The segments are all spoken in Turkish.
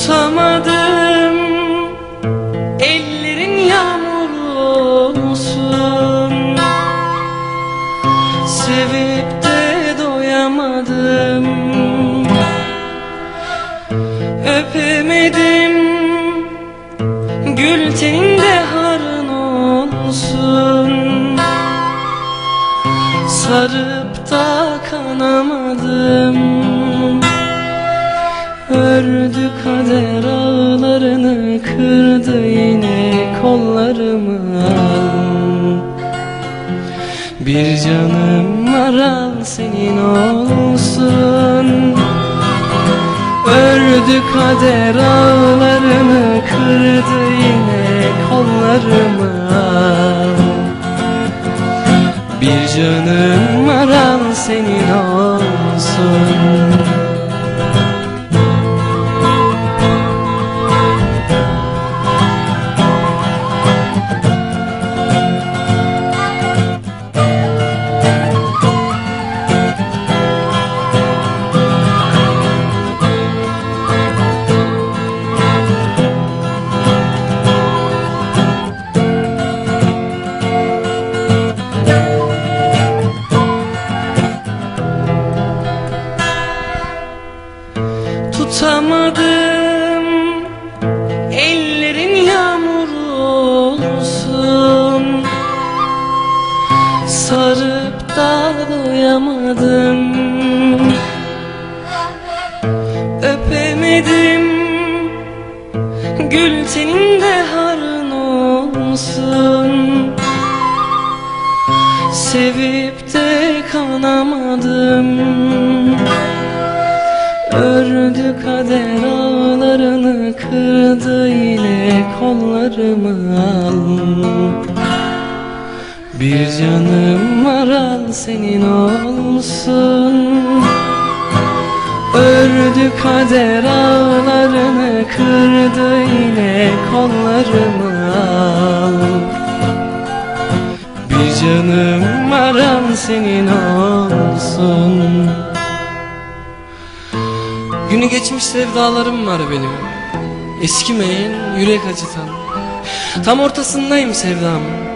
Tutamadım Ellerin yağmur olsun. Sevip de doyamadım. Öpemedim. Gül teninde harın olsun. Sarıp da kanamadım Ördü kader ağlarını kırdı yine kollarımı. Al Bir canım var senin olsun. Ördü kader ağlarını kırdı yine kollarımı. Al Bir canım var senin olsun Tutamadım Sarıp da doyamadım. Öpemedim. Gül teninde harın olsun. Sevip de kanamadım. Ördü kader ağlarını kırdı yine kollarımı al Bir canım var al senin olsun Ördü kader ağlarını kırdı yine kollarımı al. Bir canım var al senin olsun Günü geçmiş sevdalarım var benim. Eskimeyen yürek acıtan. Tam ortasındayım sevdam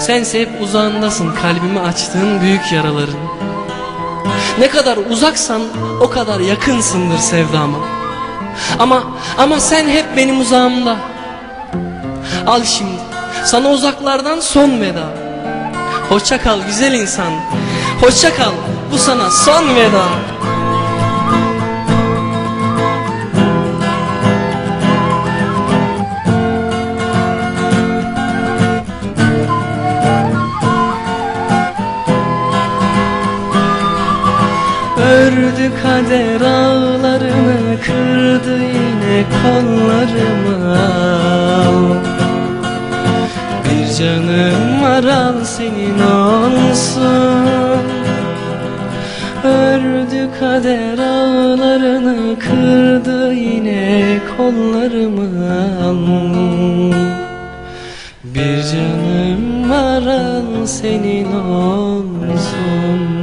Sense hep uzağındasın kalbimi açtığın büyük yaraların. Ne kadar uzaksan o kadar yakınsındır sevdama. Ama ama sen hep benim uzağımda. Al şimdi sana uzaklardan son veda. Hoşça kal güzel insan Hoşça kal bu sana son veda Ördü kader ağlarını kırdı yine kollarımı. Bir canım var al senin olsun. Ördü kader ağlarını kırdı yine kollarımı. Bir canım var al senin olsun